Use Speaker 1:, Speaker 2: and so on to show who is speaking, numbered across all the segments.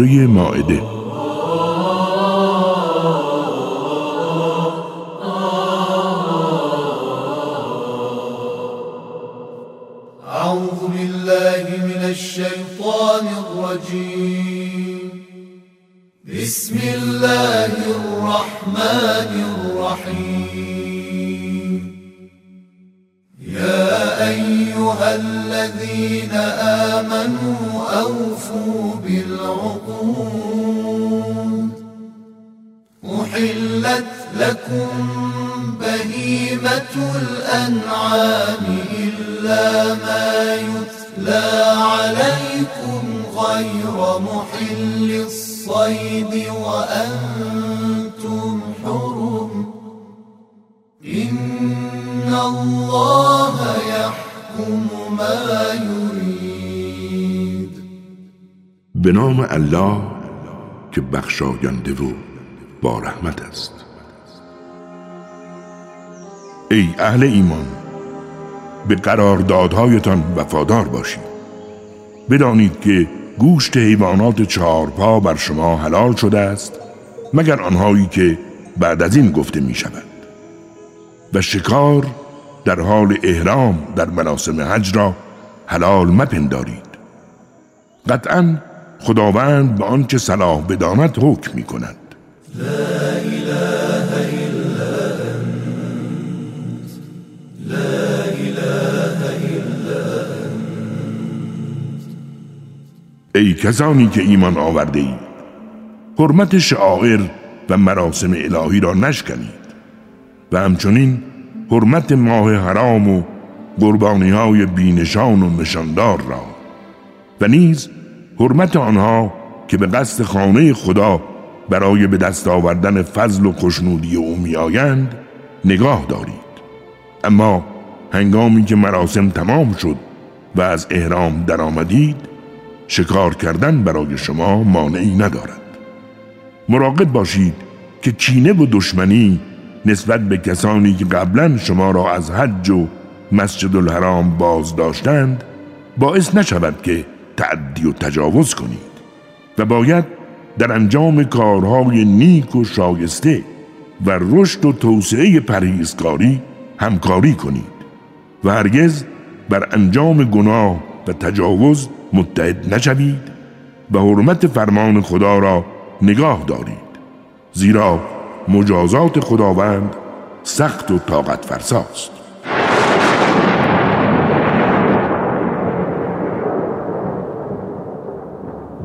Speaker 1: سوره ماعده بخشاینده و با رحمت است. ای اهل ایمان به قراردادهایتان وفادار باشید. بدانید که گوشت حیوانات چهارپا بر شما حلال شده است مگر آنهایی که بعد از این گفته می شود و شکار در حال احرام در مراسم حج را حلال مپندارید. قطعا خداوند به آنچه صلاح بداند حکم می کند ای کسانی که ایمان آورده اید حرمت شعائر و مراسم الهی را نشکنید و همچنین حرمت ماه حرام و قربانی های بینشان و نشاندار را و نیز حرمت آنها که به قصد خانه خدا برای به دست آوردن فضل و خوشنودی او میآیند نگاه دارید. اما هنگامی که مراسم تمام شد و از احرام درآمدید شکار کردن برای شما مانعی ندارد. مراقب باشید که کینه و دشمنی نسبت به کسانی که قبلا شما را از حج و مسجد الحرام باز داشتند باعث نشود که تعدی و تجاوز کنید و باید در انجام کارهای نیک و شایسته و رشد و توسعه پرهیزکاری همکاری کنید و هرگز بر انجام گناه و تجاوز متحد نشوید و حرمت فرمان خدا را نگاه دارید زیرا مجازات خداوند سخت و طاقت فرساست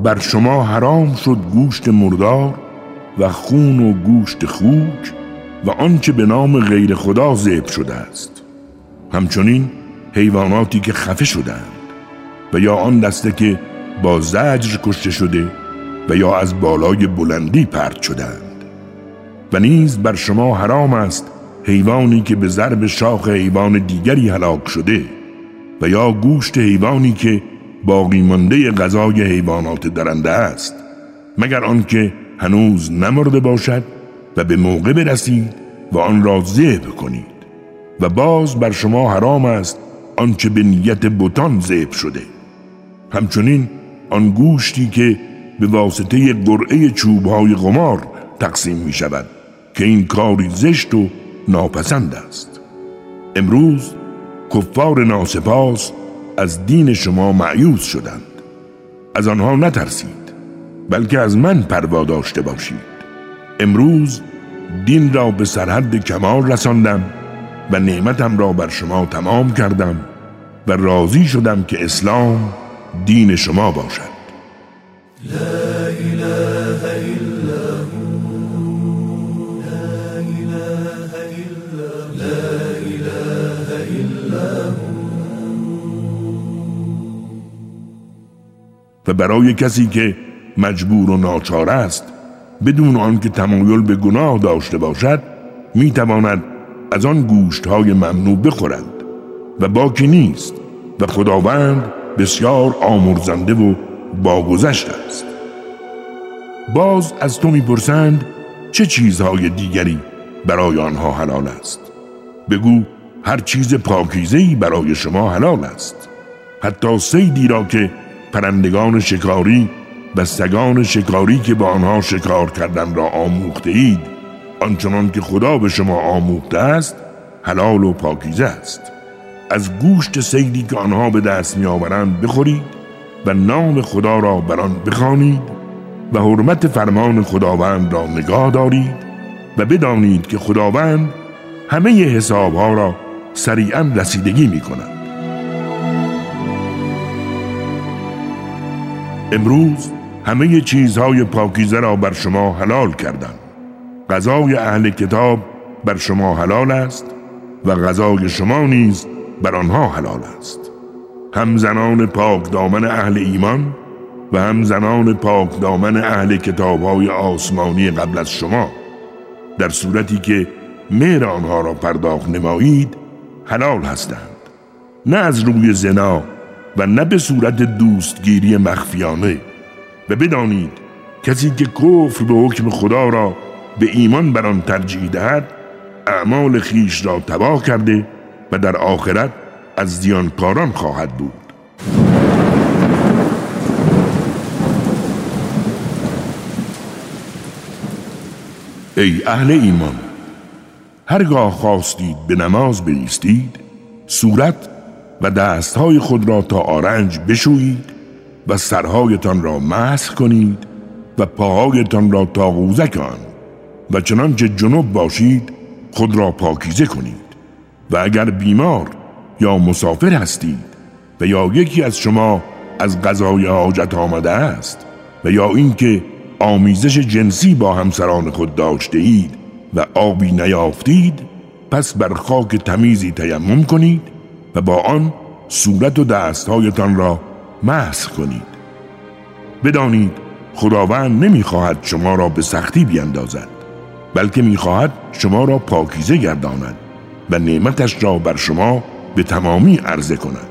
Speaker 1: بر شما حرام شد گوشت مردار و خون و گوشت خوک و آنچه به نام غیر خدا ذبح شده است. همچنین حیواناتی که خفه شدند و یا آن دسته که با زجر کشته شده و یا از بالای بلندی پرد شدند. و نیز بر شما حرام است حیوانی که به ضرب شاخ حیوان دیگری هلاک شده و یا گوشت حیوانی که باقی مانده غذای حیوانات درنده است مگر آنکه هنوز نمرده باشد و به موقع برسید و آن را ذبح کنید. و باز بر شما حرام است آنچه به نیت بتان ذبح شده. همچنین آن گوشتی که به واسطه قرعه چوبهای قمار تقسیم می شود که این کاری زشت و ناپسند است. امروز کفار ناسپاس از دین شما معیوز شدند. از آنها نترسید بلکه از من پروا داشته باشید. امروز دین را به سرحد کمال رساندم و نعمتم را بر شما تمام کردم و راضی شدم که اسلام دین شما باشد. و برای کسی که مجبور و ناچار است بدون آنکه تمایل به گناه داشته باشد می‌تواند از آن گوشت های ممنوع بخورد و باکی نیست و خداوند بسیار آمرزنده و باگذشت است. باز از تو می‌پرسند چه چیزهای دیگری برای آنها حلال است؟ بگو هر چیز پاکیزهی برای شما حلال است. حتی سیدی را که پرندگان شکاری و سگان شکاری که با آنها شکار کردن را آموخته اید آنچنان که خدا به شما آموخته است حلال و پاکیزه است از گوشت سیدی که آنها به دست میآورند بخورید و نام خدا را بر آن بخوانید و حرمت فرمان خداوند را نگاه دارید و بدانید که خداوند همه حسابها را سریعا رسیدگی می کند. امروز همه چیزهای پاکیزه را بر شما حلال کردم. غذای اهل کتاب بر شما حلال است و غذای شما نیز بر آنها حلال است. هم زنان پاک دامن اهل ایمان و هم زنان پاک دامن اهل کتاب های آسمانی قبل از شما. در صورتی که مهر آنها را پرداخت نمایید حلال هستند. نه از روی زنا و نه به صورت دوستگیری مخفیانه. و بدانید کسی که کفر به حکم خدا را به ایمان بر آن ترجیح دهد اعمال خیش را تباه کرده و در آخرت از دیانکاران خواهد بود. ای اهل ایمان هرگاه خواستید به نماز بیستید صورت و دستهای خود را تا آرنج بشویید و سرهایتان را مسخ کنید و پاهایتان را تا قوزک آن و چنانچه جنوب باشید خود را پاکیزه کنید و اگر بیمار یا مسافر هستید و یا یکی از شما از غذای حاجت آمده است و یا اینکه آمیزش جنسی با همسران خود داشته اید و آبی نیافتید پس بر خاک تمیزی تیمم کنید و با آن صورت و دستهایتان را مسخ کنید. بدانید خداوند نمی‌خواهد شما را به سختی بیندازد بلکه می‌خواهد شما را پاکیزه گرداند و نعمتش را بر شما به تمامی عرضه کند.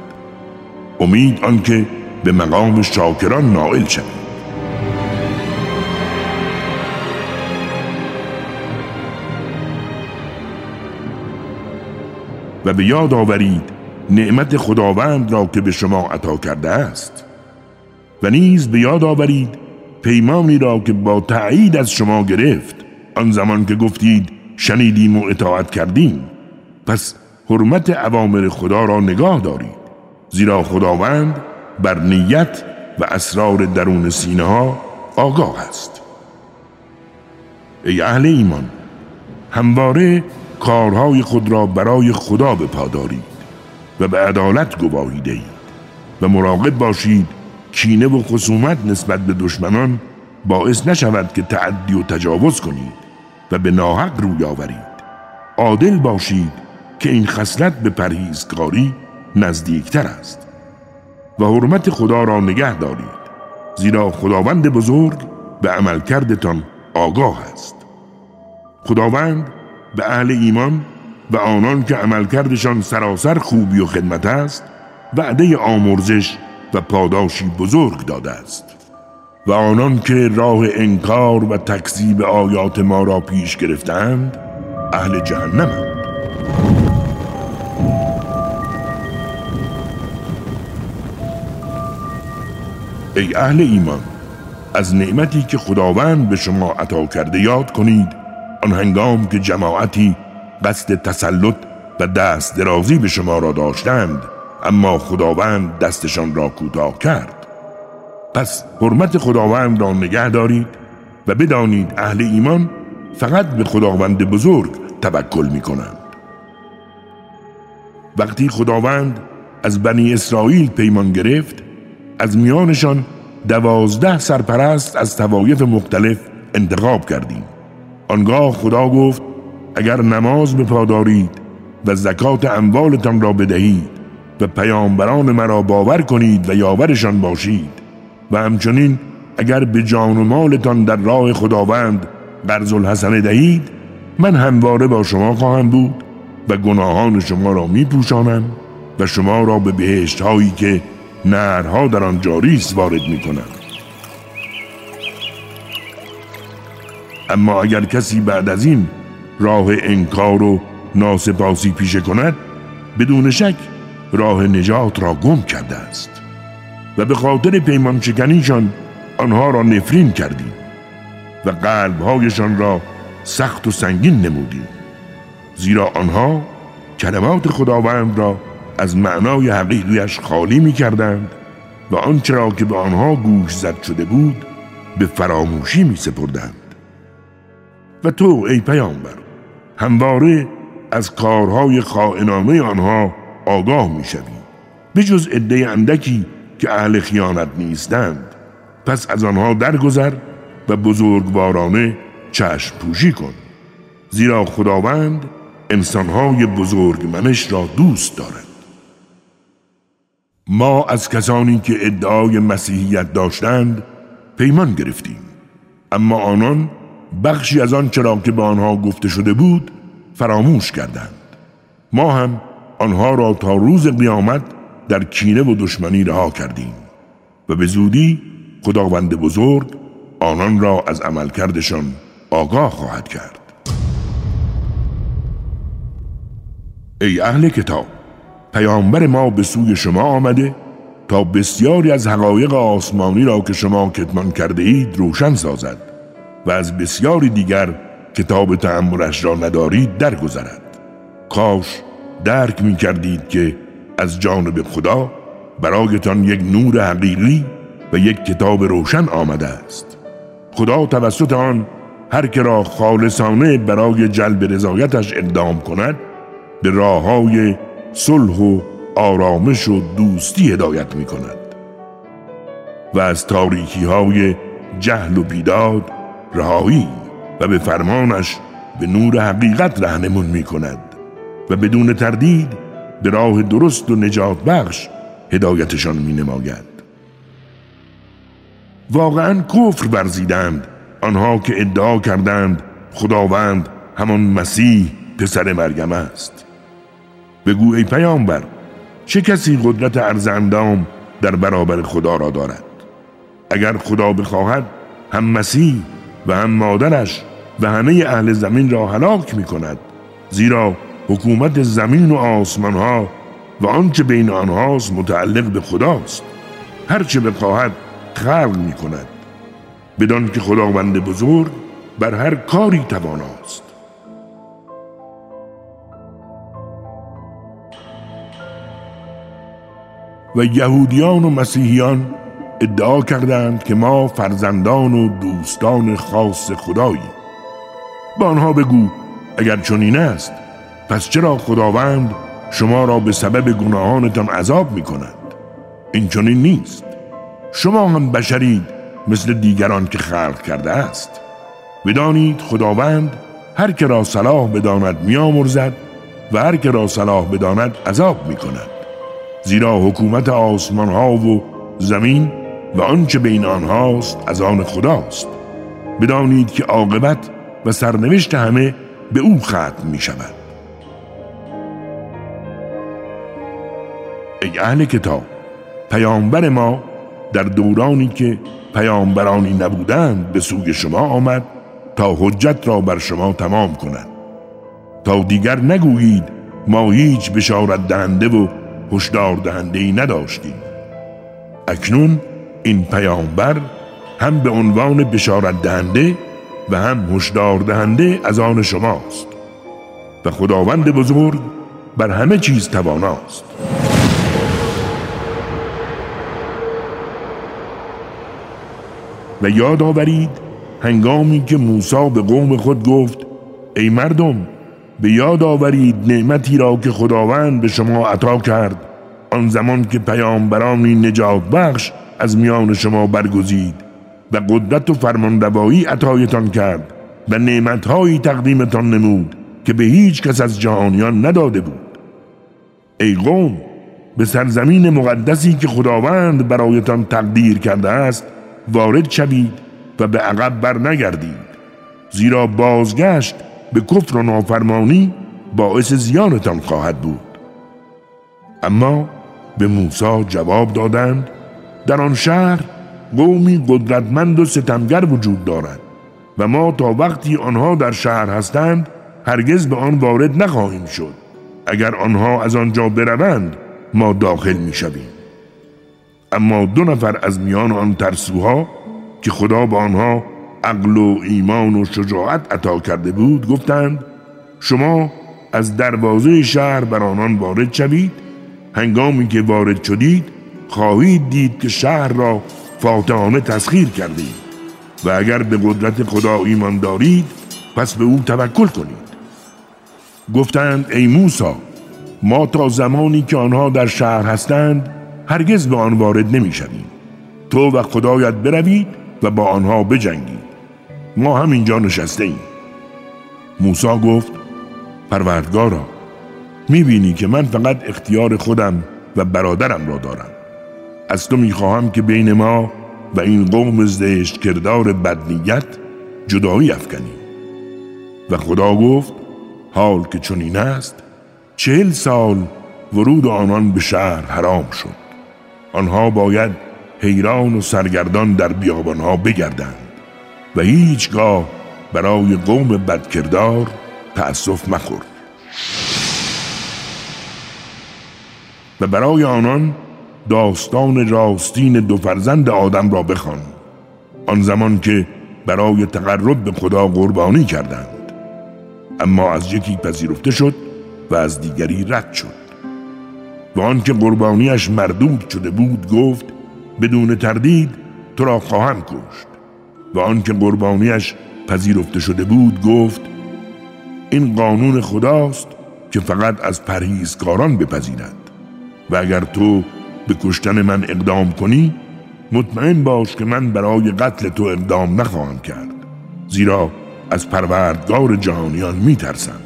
Speaker 1: امید آنکه به مقام شاکران نائل شوید. و به یاد آورید نعمت خداوند را که به شما عطا کرده است. و نیز به یاد آورید پیمانی را که با تایید از شما گرفت. آن زمان که گفتید شنیدیم و اطاعت کردیم. پس حرمت عوامر خدا را نگاه دارید. زیرا خداوند بر نیت و اسرار درون سینه ها آگاه است. ای اهل ایمان همواره کارهای خود را برای خدا بپادارید و به عدالت گواهی دهید و مراقب باشید کینه و خصومت نسبت به دشمنان باعث نشود که تعدی و تجاوز کنید و به ناحق روی آورید. عادل باشید که این خصلت به پرهیزکاری نزدیکتر است. و حرمت خدا را نگه دارید زیرا خداوند بزرگ به عملکردتان آگاه است. خداوند به اهل ایمان و آنان که عملکردشان سراسر خوبی و خدمت است وعده آمرزش و پاداشی بزرگ داده است. و آنان که راه انکار و تکذیب آیات ما را پیش گرفتند اهل جهنمند ای اهل ایمان از نعمتی که خداوند به شما عطا کرده یاد کنید آن هنگام که جماعتی قصد تسلط و دست درازی به شما را داشتند اما خداوند دستشان را کوتاه کرد. پس حرمت خداوند را نگه دارید و بدانید اهل ایمان فقط به خداوند بزرگ توکل می کنند وقتی خداوند از بنی اسرائیل پیمان گرفت از میانشان دوازده سرپرست از توایف مختلف انتخاب کردیم. آنگاه خدا گفت اگر نماز بپادارید و زکات اموالتان را بدهید و پیامبران مرا باور کنید و یاورشان باشید و همچنین اگر به جان و مالتان در راه خداوند قرض الحسنه دهید من همواره با شما خواهم بود و گناهان شما را می پوشانم و شما را به بهشت هایی که نهرها در آن جاری است وارد می کنم اما اگر کسی بعد از این راه انکار و ناسپاسی پیشه کند بدون شک راه نجات را گم کرده است. و به خاطر پیمان شکنیشان آنها را نفرین کردیم و قلبهایشان را سخت و سنگین نمودیم. زیرا آنها کلمات خداوند را از معنای حقیقیش خالی می کردند و آنچه را که به آنها گوش زد شده بود به فراموشی می سپردند و تو ای پیامبر همواره از کارهای خائنانه آنها آگاه می شوی جز عده اندکی که اهل خیانت نیستند. پس از آنها درگذر و بزرگوارانه چشم پوشی کن. زیرا خداوند انسانهای بزرگ منش را دوست دارد. ما از کسانی که ادعای مسیحیت داشتند پیمان گرفتیم. اما آنان بخشی از آن چرا که به آنها گفته شده بود فراموش کردند. ما هم آنها را تا روز قیامت در کینه و دشمنی رها کردیم و به زودی خداوند بزرگ آنان را از عملکردشان آگاه خواهد کرد. ای اهل کتاب پیامبر ما به سوی شما آمده تا بسیاری از حقایق آسمانی را که شما کتمان کرده اید روشن سازد. و از بسیاری دیگر کتاب تعمرش را ندارید درگذرد. کاش درک می کردید که از جانب خدا برایتان یک نور حقیقی و یک کتاب روشن آمده است. خدا توسط آن هر که را خالصانه برای جلب رضایتش اقدام کند به راه های صلح و آرامش و دوستی هدایت می کند و از تاریکی های جهل و بیداد رهایی و به فرمانش به نور حقیقت رهنمون می کند و بدون تردید به راه درست و نجات بخش هدایتشان می نماید واقعا کفر ورزیدند آنها که ادعا کردند خداوند همان مسیح پسر مریم است. بگو ای پیامبر چه کسی قدرت ارزندام در برابر خدا را دارد؟ اگر خدا بخواهد هم مسیح و هم مادرش و همه اهل زمین را هلاک می کند زیرا حکومت زمین و آسمان ها و آنچه بین آنهاست متعلق به خداست. هرچه بخواهد خلق می کند بدان که خداوند بزرگ بر هر کاری تواناست. و یهودیان و مسیحیان ادعا کردند که ما فرزندان و دوستان خاص خداییم. به آنها بگو اگر چنین است پس چرا خداوند شما را به سبب گناهانتان عذاب می کند این چنین نیست. شما هم بشرید مثل دیگران که خلق کرده است. بدانید خداوند هر که را صلاح بداند میامرزد و هر که را صلاح بداند عذاب می کند زیرا حکومت آسمان ها و زمین و آنچه بین آنهاست از آن خداست. بدانید که عاقبت و سرنوشت همه به او ختم می شود ای اهل کتاب پیامبر ما در دورانی که پیامبرانی نبودند به سوی شما آمد تا حجت را بر شما تمام کند. تا دیگر نگویید ما هیچ بشارت دهنده و هشدار دهنده ای نداشتیم. اکنون این پیامبر هم به عنوان بشارت دهنده و هم هشدار دهنده از آن شماست و خداوند بزرگ بر همه چیز تواناست. و یاد آورید هنگامی که موسی به قوم خود گفت ای مردم به یاد آورید نعمتی را که خداوند به شما عطا کرد. آن زمان که پیامبرانی نجات بخش از میان شما برگزید و قدرت و فرمانروایی عطایتان کرد و نعمتهایی تقدیمتان نمود که به هیچ کس از جهانیان نداده بود. ای قوم به سرزمین مقدسی که خداوند برایتان تقدیر کرده است وارد شوید و به عقب بر نگردید زیرا بازگشت به کفر و نافرمانی باعث زیانتان خواهد بود. اما به موسی جواب دادند در آن شهر قومی قدرتمند و ستمگر وجود دارد و ما تا وقتی آنها در شهر هستند هرگز به آن وارد نخواهیم شد اگر آنها از آنجا بروند ما داخل می شویم. اما دو نفر از میان آن ترسوها که خدا به آنها عقل و ایمان و شجاعت عطا کرده بود گفتند شما از دروازه شهر بر آنان وارد شوید هنگامی که وارد شدید خواهید دید که شهر را فاتحانه تسخیر کردید و اگر به قدرت خدا ایمان دارید پس به او توکل کنید. گفتند ای موسا ما تا زمانی که آنها در شهر هستند هرگز به آن وارد نمی شدیم. تو و خدایت بروید و با آنها بجنگید. ما هم اینجا نشسته ایم موسا گفت پروردگارا می‌بینی که من فقط اختیار خودم و برادرم را دارم. از تو می‌خواهم که بین ما و این قوم زشت کردار بدنیت جدایی افکنی و خدا گفت حال که چنین است چهل سال ورود آنان به شهر حرام شد. آنها باید حیران و سرگردان در بیابانها بگردند و هیچگاه برای قوم بدکردار تأسف مخور. و برای آنان داستان راستین دو فرزند آدم را بخوان. آن زمان که برای تقرب به خدا قربانی کردند. اما از یکی پذیرفته شد و از دیگری رد شد. و آنکه قربانیش مردود شده بود گفت بدون تردید تو را خواهم کشت. و آنکه قربانیش پذیرفته شده بود گفت این قانون خداست که فقط از پرهیزکاران بپذیرد. و اگر تو به کشتن من اقدام کنی مطمئن باش که من برای قتل تو اقدام نخواهم کرد. زیرا از پروردگار جهانیان میترسم.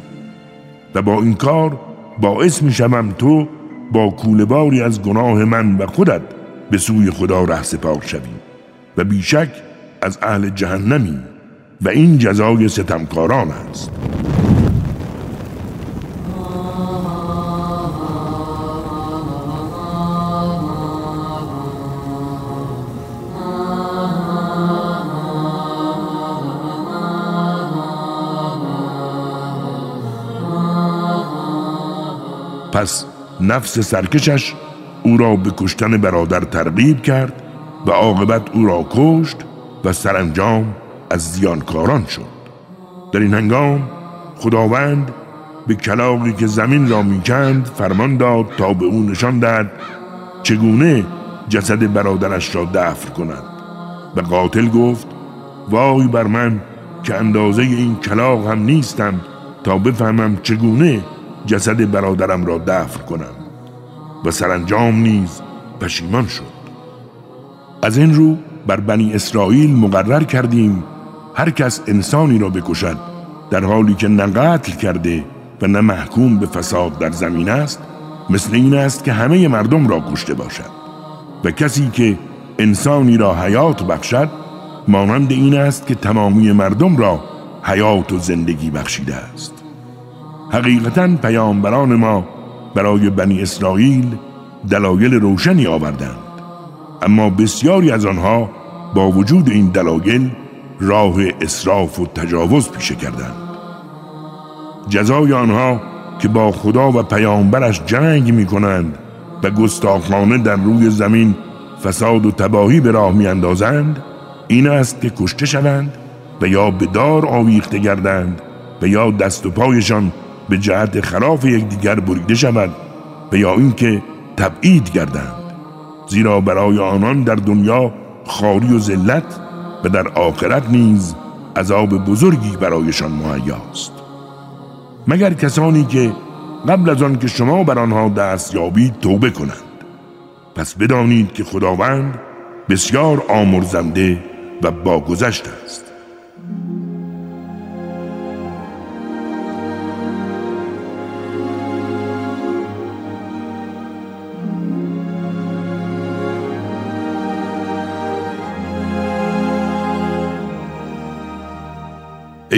Speaker 1: و با این کار باعث می‌شوم تو با کولباری از گناه من و خودت به سوی خدا ره سپار شوی و بیشک از اهل جهنمی و این جزای ستمکاران است. پس نفس سرکشش او را به کشتن برادر ترغیب کرد و عاقبت او را کشت و سرانجام از زیانکاران شد. در این هنگام خداوند به کلاقی که زمین را می‌کند فرمان داد تا به او نشان دهد چگونه جسد برادرش را دفن کند و قاتل گفت وای بر من که اندازه این کلاق هم نیستم تا بفهمم چگونه جسد برادرم را دفن کنم و سرانجام نیز پشیمان شد. از این رو بر بنی اسرائیل مقرر کردیم هر کس انسانی را بکشد در حالی که نه قتل کرده و نه محکوم به فساد در زمین است مثل این است که همه مردم را کشته باشد و کسی که انسانی را حیات بخشد مانند این است که تمامی مردم را حیات و زندگی بخشیده است. حقیقتا پیامبران ما برای بنی اسرائیل دلایل روشنی آوردند. اما بسیاری از آنها با وجود این دلایل راه اصراف و تجاوز پیشه کردند. جزای آنها که با خدا و پیامبرش جنگ می کنند و گستاخانه در روی زمین فساد و تباهی به راه می اندازند این است که کشته شوند و یا به دار آویخته گردند و یا دست و پایشان به جهت خلاف یکدیگر بریده شود و یا اینکه تبعید گردند. زیرا برای آنان در دنیا خاری و ذلت و در آخرت نیز عذاب بزرگی برایشان مهیاست. مگر کسانی که قبل از آن که شما بر آنها دست یابید توبه کنند. پس بدانید که خداوند بسیار آمرزنده و باگذشت است.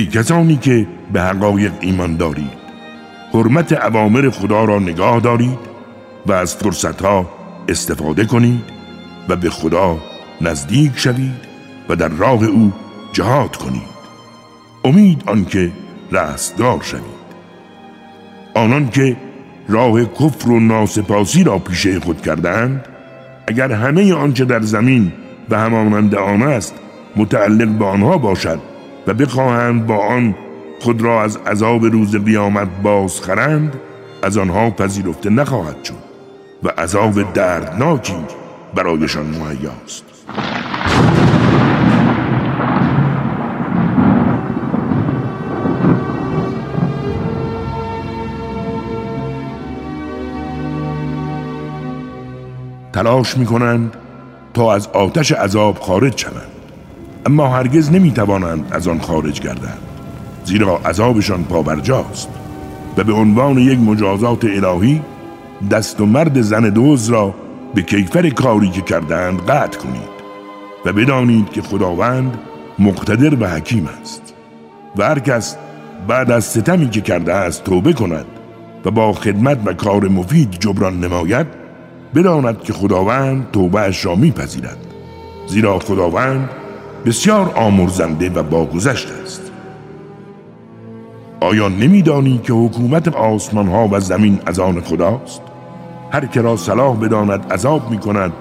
Speaker 1: ای کسانی که به حقایق ایمان دارید. حرمت عوامر خدا را نگاه دارید و از فرصتها استفاده کنید و به خدا نزدیک شوید و در راه او جهاد کنید. امید آنکه رستگار شوید. آنان که راه کفر و ناسپاسی را پیشه خود کردند اگر همه آنچه در زمین و همانند آن است متعلق به آنها باشد و بخواهند با آن خود را از عذاب روز قیامت بازخرند از آنها پذیرفته نخواهد شد و عذاب دردناکی برایشان مهیاست. تلاش می کنند تا از آتش عذاب خارج شوند. اما هرگز نمی توانند از آن خارج گردند. زیرا عذابشان پابرجاست و به عنوان یک مجازات الهی دست و مرد زن دوز را به کیفر کاری که کردند قطع کنید و بدانید که خداوند مقتدر و حکیم است. و هر کس بعد از ستمی که کرده است توبه کند و با خدمت و کار مفید جبران نماید بداند که خداوند توبهش را میپذیرد. زیرا خداوند بسیار آمرزنده و باگذشت است. آیا نمیدانی که حکومت آسمان ها و زمین از آن خداست؟ هر که را صلاح بداند عذاب می کند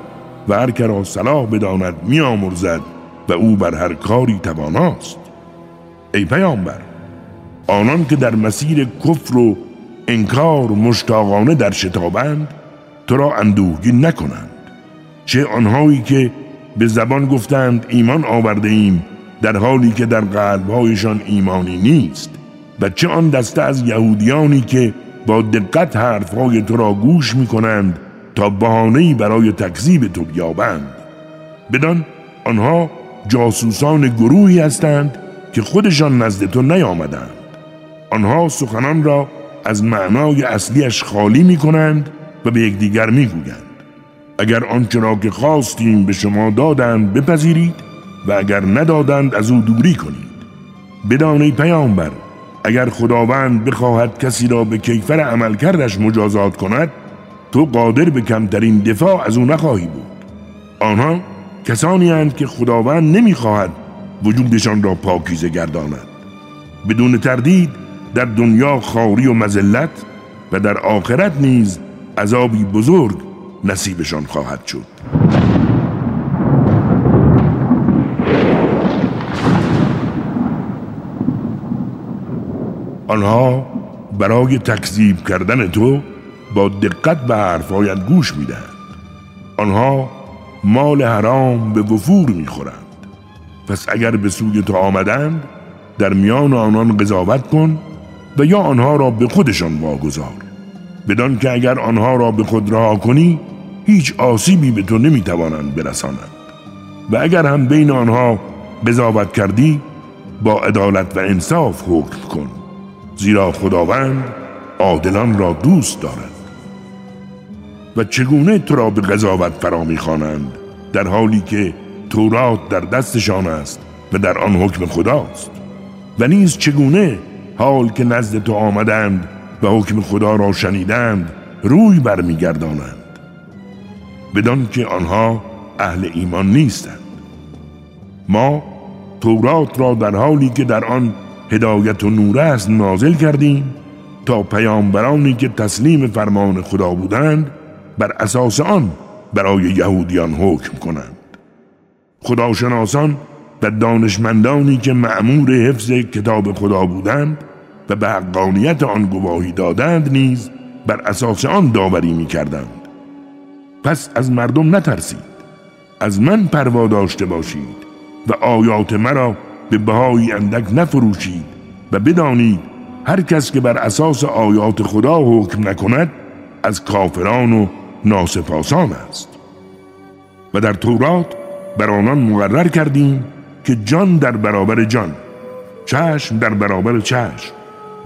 Speaker 1: و هر که را صلاح بداند می آمرزد و او بر هر کاری تواناست. ای پیامبر آنان که در مسیر کفر و انکار مشتاقانه در شتابند تو را اندوهگین نکنند. چه آنهایی که به زبان گفتند ایمان آورده ایم در حالی که در قلبهایشان ایمانی نیست. و چه آن دسته از یهودیانی که با دقت حرفهای تو را گوش می کنند تا بهانه‌ای برای تکذیب تو بیابند. بدان آنها جاسوسان گروهی هستند که خودشان نزد تو نیامدند. آنها سخنان را از معنای اصلیش خالی می کنند و به یکدیگر می گویند اگر آنچه را که خواستیم به شما دادند بپذیرید و اگر ندادند از او دوری کنید. بدانید پیامبر اگر خداوند بخواهد کسی را به کیفر عملکردش مجازات کند تو قادر به کمترین دفاع از او نخواهی بود. آنها کسانی هستند که خداوند نمی‌خواهد وجودشان را پاکیزه گرداند. بدون تردید در دنیا خاری و مزلت و در آخرت نیز عذابی بزرگ نصیبشان خواهد شد. آنها برای تکذیب کردن تو با دقت به حرفهایت گوش می‌دهند. آنها مال حرام به وفور می‌خورند. پس اگر به سوی تو آمدند در میان آنان قضاوت کن و یا آنها را به خودشان واگذار. بدان که اگر آنها را به خود رها کنی هیچ آسیبی به تو نمی‌توانند برسانند. و اگر هم بین آنها قضاوت کردی با عدالت و انصاف حکم کن زیرا خداوند عادلان را دوست دارد. و چگونه تو را به قضاوت فرا می‌خوانند در حالی که تورات در دستشان است و در آن حکم خداست؟ و نیز چگونه حال که نزد تو آمدند و حکم خدا را شنیدند روی برمیگردانند. بدان که آنها اهل ایمان نیستند. ما تورات را در حالی که در آن هدایت و نور است نازل کردیم تا پیامبرانی که تسلیم فرمان خدا بودند بر اساس آن برای یهودیان حکم کنند. خداشناسان و دانشمندانی که معمور حفظ کتاب خدا بودند و به حقانیت آن گواهی دادند نیز بر اساس آن داوری می کردند. پس از مردم نترسید. از من پروا داشته باشید و آیات مرا به بهای اندک نفروشید و بدانید هر کس که بر اساس آیات خدا حکم نکند از کافران و ناسپاسان است. و در تورات بر آنان مقرر کردیم که جان در برابر جان چشم در برابر چشم.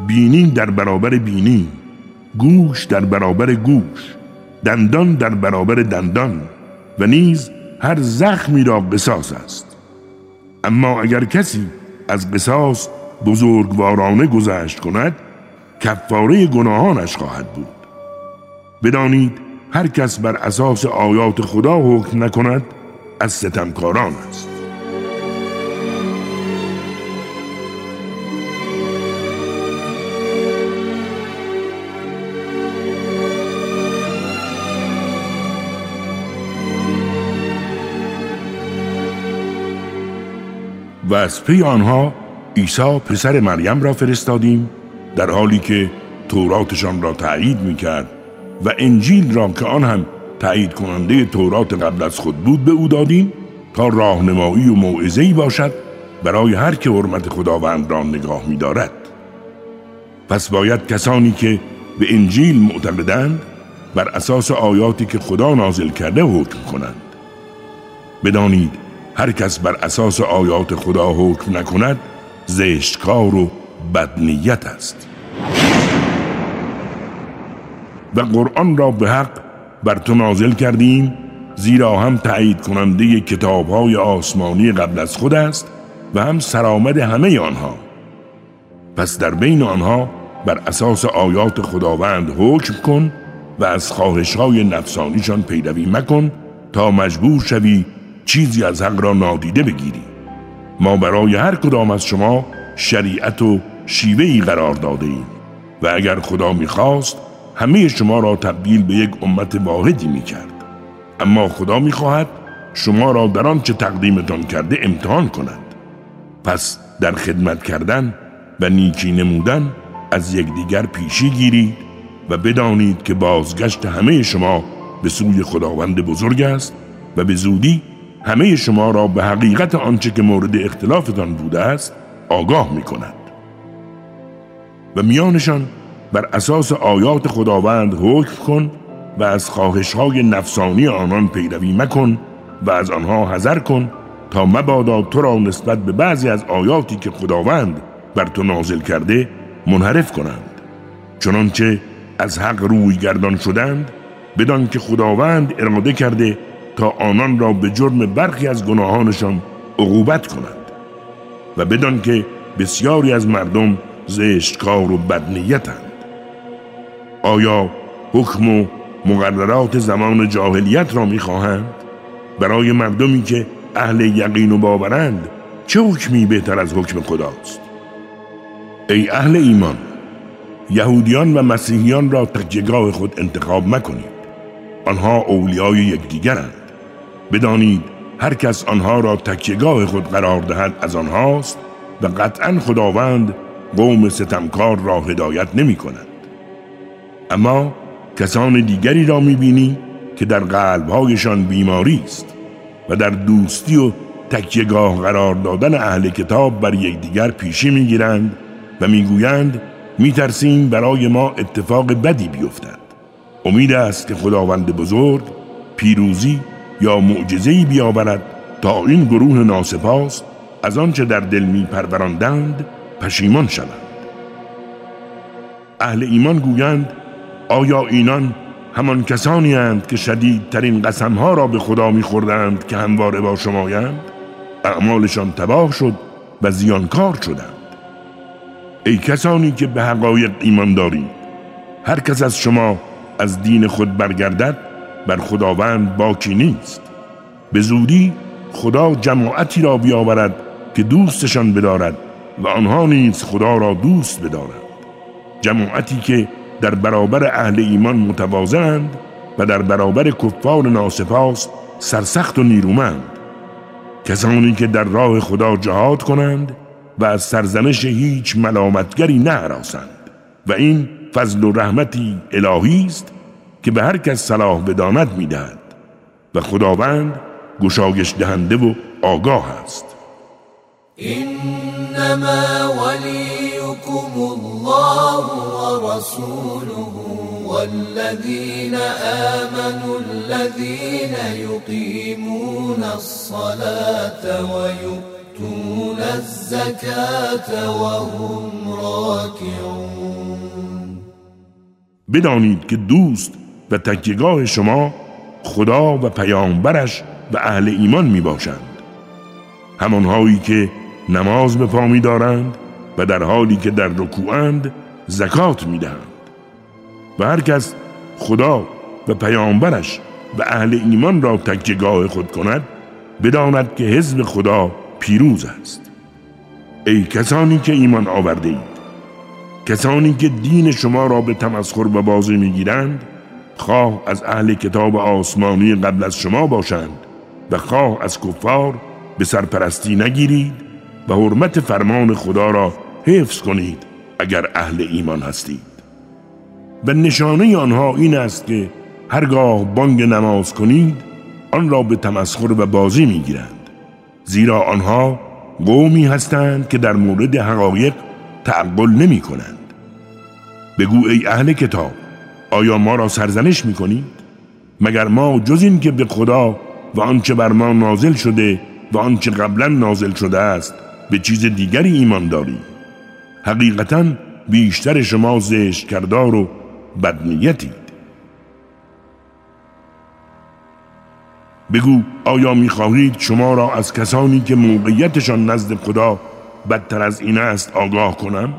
Speaker 1: بینی در برابر بینی گوش در برابر گوش دندان در برابر دندان و نیز هر زخمی را قصاص است. اما اگر کسی از قصاص بزرگوارانه گذشت کند کفاره گناهانش خواهد بود. بدانید هر کس بر اساس آیات خدا حکم نکند از ستمکاران است. و از پی آنها عیسی پسر مریم را فرستادیم در حالی که توراتشان را تایید می کرد و انجیل را که آن هم تایید کننده تورات قبل از خود بود به او دادیم تا راهنمایی و موعظه‌ای باشد برای هر که حرمت خداوند را نگاه می دارد. پس باید کسانی که به انجیل معتقدند بر اساس آیاتی که خدا نازل کرده حکم کنند بدانید هر کس بر اساس آیات خدا حکم نکند زشتکار و بدنیت است. و قرآن را به حق بر تو نازل کردیم زیرا هم تایید کننده کتاب های آسمانی قبل از خود است و هم سرآمد همه آنها. پس در بین آنها بر اساس آیات خداوند حکم کن و از خواهش های نفسانیشان پیروی مکن تا مجبور شوی چیزی از حق را نادیده بگیری. ما برای هر کدام از شما شریعت و شیوهی قرار داده ایم و اگر خدا می‌خواست همه شما را تبدیل به یک امت واحدی می‌کرد. اما خدا می‌خواهد شما را در آنچه تقدیمتان کرده امتحان کند. پس در خدمت کردن و نیکی نمودن از یکدیگر پیشی گیرید و بدانید که بازگشت همه شما به سوی خداوند بزرگ است و به زودی همه شما را به حقیقت آنچه که مورد اختلافتان بوده است آگاه می کند و میانشان بر اساس آیات خداوند حکم کن و از خواهش های نفسانی آنان پیروی مکن و از آنها حذر کن تا مبادا تو را نسبت به بعضی از آیاتی که خداوند بر تو نازل کرده منحرف کنند. چنانچه از حق روی گردان شدند بدان که خداوند اراده کرده تا آنان را به جرم برخی از گناهانشان عقوبت کند و بدان که بسیاری از مردم زشتکار و بدنیتند. آیا حکم و مقررات زمان جاهلیت را می‌خواهند؟ برای مردمی که اهل یقین و باورند چه حکمی بهتر از حکم خداست؟ ای اهل ایمان یهودیان و مسیحیان را تکیگاه خود انتخاب مکنید. آنها اولیای یکدیگرند. بدانید هر کس آنها را تکیگاه خود قرار دهد از آنهاست و قطعا خداوند قوم ستمکار را هدایت نمی کند اما کسان دیگری را می بینی که در قلبهایشان بیماری است و در دوستی و تکیگاه قرار دادن اهل کتاب بر یکدیگر پیشی می‌گیرند و می‌گویند میترسیم برای ما اتفاق بدی بیفتد. امید است که خداوند بزرگ پیروزی یا معجزه‌ای بیاورد تا این گروه ناسپاس از آنچه در دل میپروراندند پشیمان شوند. اهل ایمان گویند آیا اینان همان کسانی هستند که شدیدترین قسمها را به خدا میخوردند که همواره با شمایند اعمالشان تباه شد و زیانکار شدند. ای کسانی که به حقایق ایمان دارید هر کس از شما از دین خود برگردد بر خداوند باکی نیست. به زودی خدا جماعتی را بیاورد که دوستشان بدارد و آنها نیز خدا را دوست بدارند. جماعتی که در برابر اهل ایمان متوازند و در برابر کفار ناسپاس سرسخت و نیرومند. کسانی که در راه خدا جهاد کنند و از سرزنش هیچ ملامتگری نهراسند و این فضل و رحمتی الهی است که به هر کس صلاح بداند می‌دهد و خداوند گشایش دهنده و آگاه است.
Speaker 2: انما وليكم الله ورسوله والذين آمنوا الذين يقيمون الصلاة ويؤتون الزكاة وهم راكعون
Speaker 1: بدانید که دوست و تکیگاه شما خدا و پیامبرش و اهل ایمان می باشند همانهایی که نماز به پا می دارند و در حالی که در رکوعند زکات می دهند و هر کس خدا و پیامبرش و اهل ایمان را تکیگاه خود کند بداند که حزب خدا پیروز است. ای کسانی که ایمان آورده اید کسانی که دین شما را به تمسخر و بازی می‌گیرند خواه از اهل کتاب آسمانی قبل از شما باشند و خواه از کفار به سرپرستی نگیرید و حرمت فرمان خدا را حفظ کنید اگر اهل ایمان هستید. و نشانه آنها این است که هرگاه بانگ نماز کنید آن را به تمسخر و بازی می‌گیرند. زیرا آنها قومی هستند که در مورد حقایق تعقل نمی کنند بگو ای اهل کتاب آیا ما را سرزنش می کنید؟ مگر ما جز این که به خدا و آنچه بر ما نازل شده و آنچه قبلا نازل شده است به چیز دیگری ایمان داریم حقیقتا بیشتر شما زشت کردار و بدنیتید بگو آیا می‌خواهید شما را از کسانی که موقعیتشان نزد خدا بدتر از این است آگاه کنم؟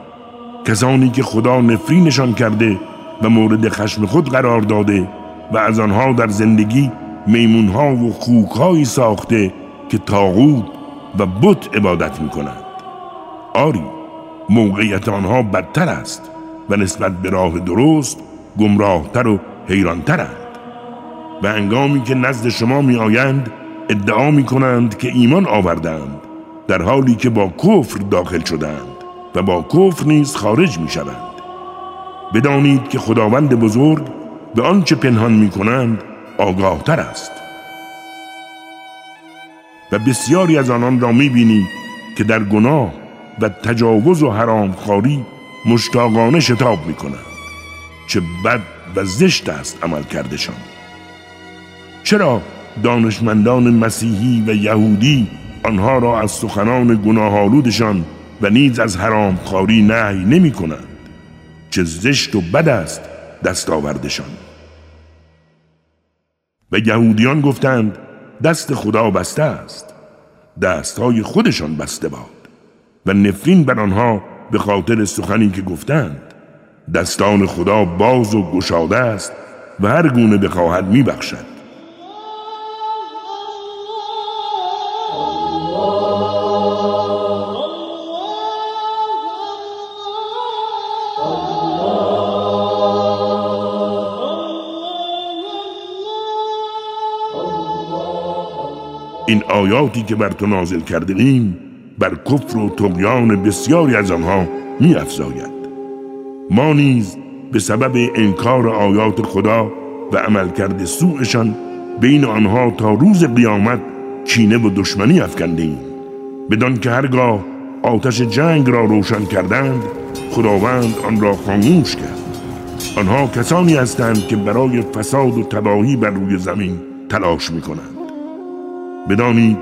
Speaker 1: کسانی که خدا نفرینشان کرده و مورد خشم خود قرار داده و از آنها در زندگی میمونها و خوکهایی ساخته که تاغوت و بت عبادت می کنند. آری موقعیت آنها بدتر است و نسبت به راه درست گمراهتر و حیرانترند و انگامی که نزد شما می آیند ادعا می کنند که ایمان آوردند در حالی که با کفر داخل شدند و با کفر نیز خارج می شوند بدانید که خداوند بزرگ به آنچه پنهان می کنند آگاه تر است. و بسیاری از آنان را می بینی که در گناه و تجاوز و حرام خاری مشتاقانه شتاب می کنند چه بد و زشت است عمل کردشان. چرا دانشمندان مسیحی و یهودی آنها را از سخنان گناهالودشان و نیز از حرام خاری نهی نمی کنند چه زشت و بد است دستاوردشان و یهودیان گفتند دست خدا بسته است دستهای خودشان بسته باد. و نفرین بر آنها به خاطر سخنی که گفتند دستان خدا باز و گشاده است و هر گونه بخواهد میبخشد. این آیاتی که بر تو نازل کرده ایم بر کفر و تقیان بسیاری از آنها می افزاید. ما نیز به سبب انکار آیات خدا و عملکرد سوءشان بین آنها تا روز قیامت کینه و دشمنی افکنده ایم بدان که هرگاه آتش جنگ را روشن کردند خداوند آن را خاموش کرد. آنها کسانی هستند که برای فساد و تباهی بر روی زمین تلاش می کنند بدانید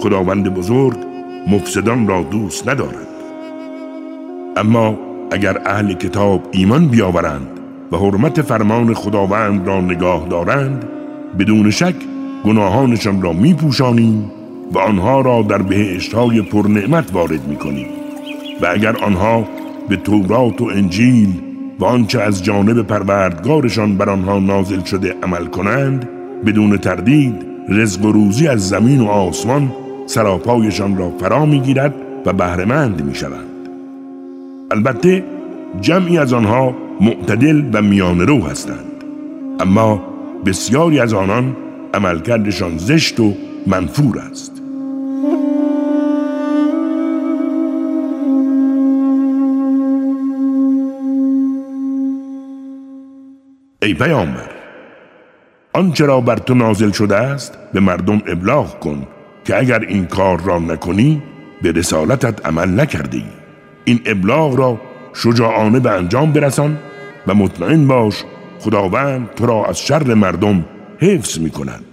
Speaker 1: خداوند بزرگ مفسدان را دوست ندارد. اما اگر اهل کتاب ایمان بیاورند و حرمت فرمان خداوند را نگاه دارند بدون شک گناهانشان را میپوشانیم و آنها را در بهشتهای پرنعمت وارد می‌کنیم. و اگر آنها به تورات و انجیل و آنچه از جانب پروردگارشان بر آنها نازل شده عمل کنند بدون تردید رزق و روزی از زمین و آسمان سراپایشان را فرا می‌گیرد و بهرهمند می‌شوند. البته جمعی از آنها معتدل و میان رو هستند. اما بسیاری از آنان عملکردشان زشت و منفور است. ای پیامبر آنچه را بر تو نازل شده است به مردم ابلاغ کن که اگر این کار را نکنی به رسالتت عمل نکرده ای. این ابلاغ را شجاعانه به انجام برسان و مطمئن باش خداوند تو را از شر مردم حفظ می کند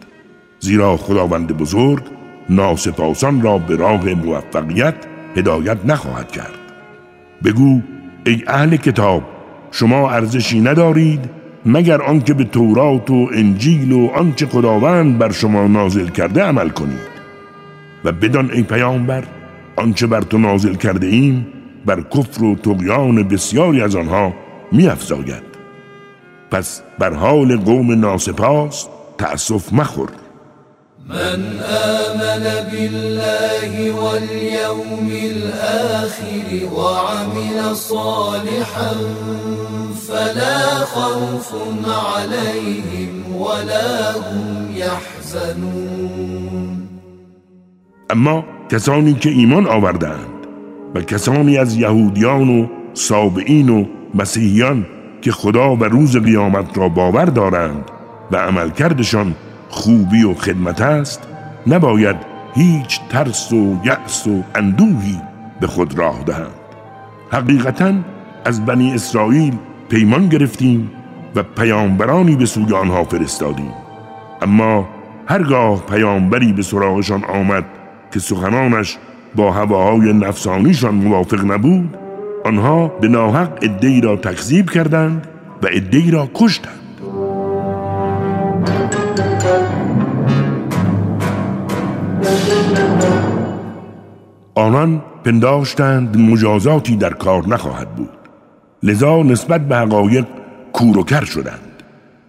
Speaker 1: زیرا خداوند بزرگ ناسپاسان را به راه موفقیت هدایت نخواهد کرد بگو ای اهل کتاب شما ارزشی ندارید مگر آنکه به تورات و انجیل و آنچه خداوند بر شما نازل کرده عمل کنید. و بدان ای پیامبر آنچه بر تو نازل کرده ایم بر کفر و تقیان بسیاری از آنها میافزاید. پس بر حال قوم ناسپاس تأسف مخور.
Speaker 2: من آمن بالله واليوم الآخر وعمل صالحا. فلا خوف عليهم ولا هم يحزنون.
Speaker 1: اما کسانی که ایمان آوردند و کسانی از یهودیان و سابعین و مسیحیان که خدا و روز قیامت را باور دارند و عملکردشان خوبی و خدمت است نباید هیچ ترس و یأس و اندوهی به خود راه دهند. حقیقتا از بنی اسرائیل پیمان گرفتیم و پیامبرانی به سوی آنها فرستادیم. اما هرگاه پیامبری به سراغشان آمد که سخنانش با هواهای نفسانیشان موافق نبود آنها به ناحق ادهی را تکذیب کردند و ادهی را کشتند. آنان پنداشتند مجازاتی در کار نخواهد بود. لذا نسبت به حقایق کور شدند.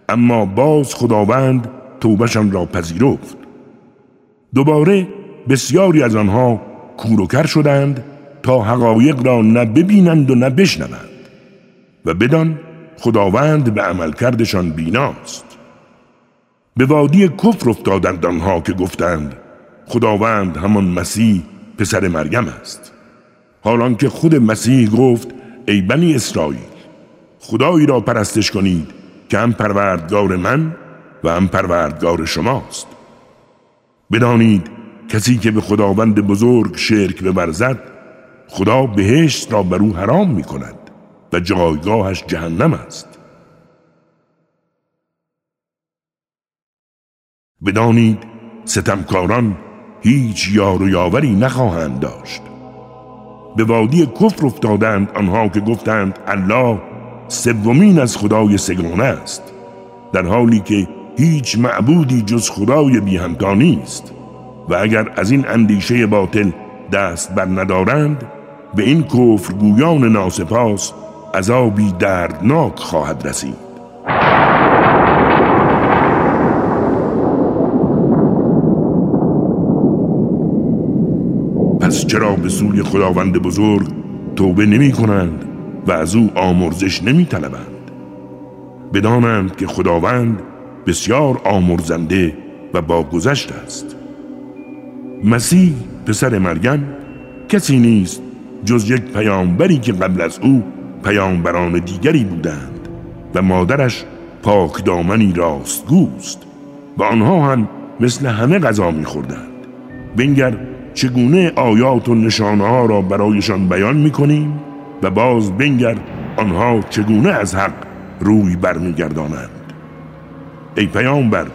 Speaker 1: اما باز خداوند توبشان را پذیرفت. دوباره بسیاری از آنها کور شدند تا حقایق را نه ببینند و نه بشنوند. و بدان خداوند به عملکردشان بیناست. به وادی کفر افتادند آنها که گفتند خداوند همان مسیح پسر مریم است. حالان که خود مسیح گفت ای بنی اسرائیل خدایی را پرستش کنید که هم پروردگار من و هم پروردگار شماست. بدانید کسی که به خداوند بزرگ شرک ببرزد خدا بهشت را بر او حرام می کند و جایگاهش جهنم است. بدانید ستمکاران هیچ یار و یاوری نخواهند داشت. به وادی کفر افتادند آنها که گفتند الله سومین از خدای سگانه است در حالی که هیچ معبودی جز خدای بی نیست و اگر از این اندیشه باطل دست بر ندارند به این کفر گویان ناسپاس عذابی دردناک خواهد رسید. چرا به سوی خداوند بزرگ توبه نمی کنند و از او آمرزش نمی طلبند بدانند که خداوند بسیار آمرزنده و با گذشت است. مسیح پسر مریم کسی نیست جز یک پیامبری که قبل از او پیامبران دیگری بودند و مادرش پاک دامنی راستگوست و آنها هم مثل همه غذا میخوردند. بنگر چگونه آیات و ها را برایشان بیان می‌کنیم و باز بنگر آنها چگونه از حق روی برمیگردانند؟ ای پیامبر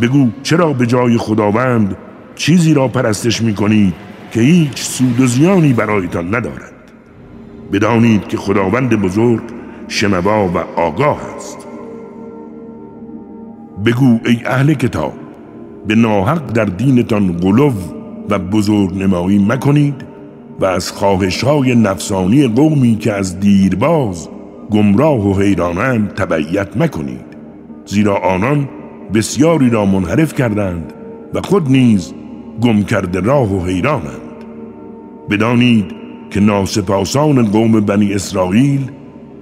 Speaker 1: بگو چرا به جای خداوند چیزی را پرستش می‌کنید که هیچ سود و زیانی برایتان ندارد؟ بدانید که خداوند بزرگ شنوا و آگاه است. بگو ای اهل کتاب به ناحق در دینتان غلو و بزرگ نمایی مکنید و از خواهش های نفسانی قومی که از دیرباز گمراه و حیرانند تبعیت مکنید. زیرا آنان بسیاری را منحرف کردند و خود نیز گم کرده راه و حیرانند. بدانید که ناسپاسان قوم بنی اسرائیل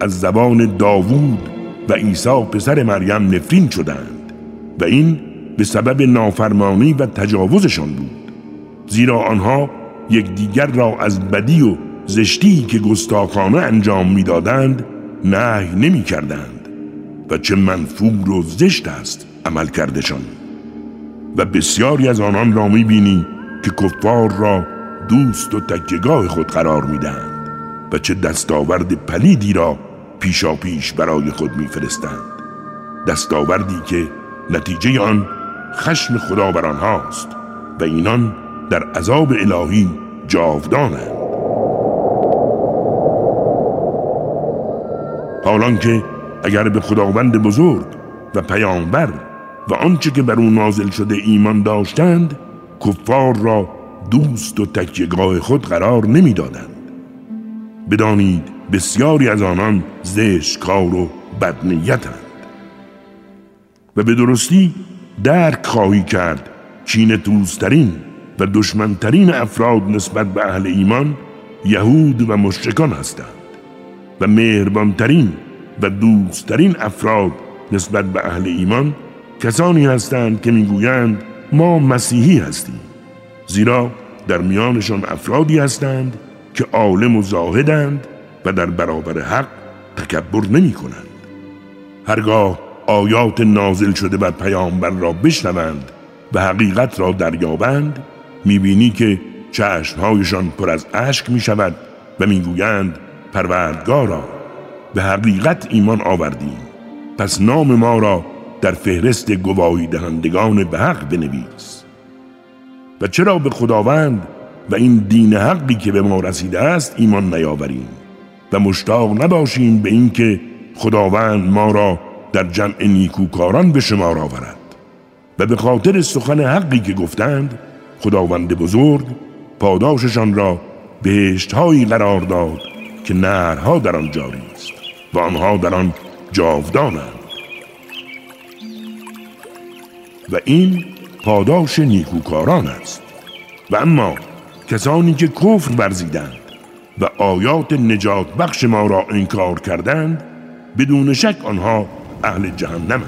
Speaker 1: از زبان داوود و عیسی پسر مریم نفرین شدند و این به سبب نافرمانی و تجاوزشان بود. زیرا آنها یکدیگر را از بدی و زشتی که گستاخانه انجام می‌دادند نه نمی کردند و چه منفور و زشت است عمل کردشان و بسیاری از آنان را می بینی که کفار را دوست و تکیگاه خود قرار می دهند و چه دستاورد پلیدی را پیشا پیش برای خود میفرستند. دستاوردی که نتیجه آن خشم خدا بر آنهاست و اینان در عذاب الهی جاودانند حالان که اگر به خداوند بزرگ و پیامبر و آنچه که بر او نازل شده ایمان داشتند کفار را دوست و تکیگاه خود قرار نمی‌دادند. بدانید بسیاری از آنان زشت کار و بدنیتند و به درستی درک خواهی کرد چین دوستترین و دشمنترین افراد نسبت به اهل ایمان یهود و مشرکان هستند و مهربانترین و دوستترین افراد نسبت به اهل ایمان کسانی هستند که می‌گویند ما مسیحی هستیم. زیرا در میانشان افرادی هستند که عالم و زاهدند و در برابر حق تکبر نمی کنند هرگاه آیات نازل شده بر پیامبر را بشنوند و حقیقت را دریابند می‌بینی که چشمهایشان پر از اشک می شود و می‌گویند پروردگارا به حقیقت ایمان آوردیم. پس نام ما را در فهرست گواهی دهندگان به حق بنویس. و چرا به خداوند و این دین حقی که به ما رسیده است ایمان نیاوریم و مشتاق نباشیم به اینکه خداوند ما را در جمع نیکوکاران به شما آورد و به خاطر سخن حقی که گفتند خداوند بزرگ پاداششان را بهشتهایی قرار داد که نهرها در آن جاری است و آنها در آن جاودانند. و این پاداش نیکوکاران است. و اما کسانی که کفر ورزیدند و آیات نجات بخش ما را انکار کردند بدون شک آنها اهل جهنمند.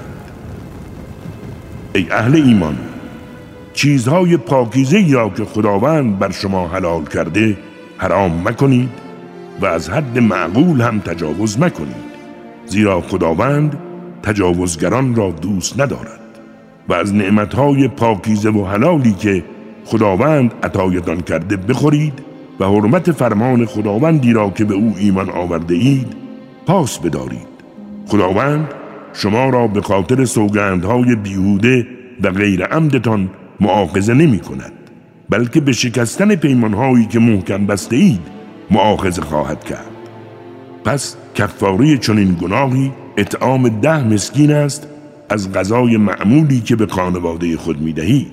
Speaker 1: ای اهل ایمان چیزهای پاکیزه را که خداوند بر شما حلال کرده حرام مکنید و از حد معقول هم تجاوز مکنید. زیرا خداوند تجاوزگران را دوست ندارد و از نعمتهای پاکیزه و حلالی که خداوند عطایتان کرده بخورید و حرمت فرمان خداوندی را که به او ایمان آورده اید پاس بدارید. خداوند شما را به خاطر سوگندهای بیهوده و غیر عمدتان معاخذه نمی کند بلکه به شکستن پیمانهایی که محکم بسته اید معاخذه خواهد کرد. پس کفاره چنین گناهی اطعام ده مسکین است از غذای معمولی که به خانواده خود می دهید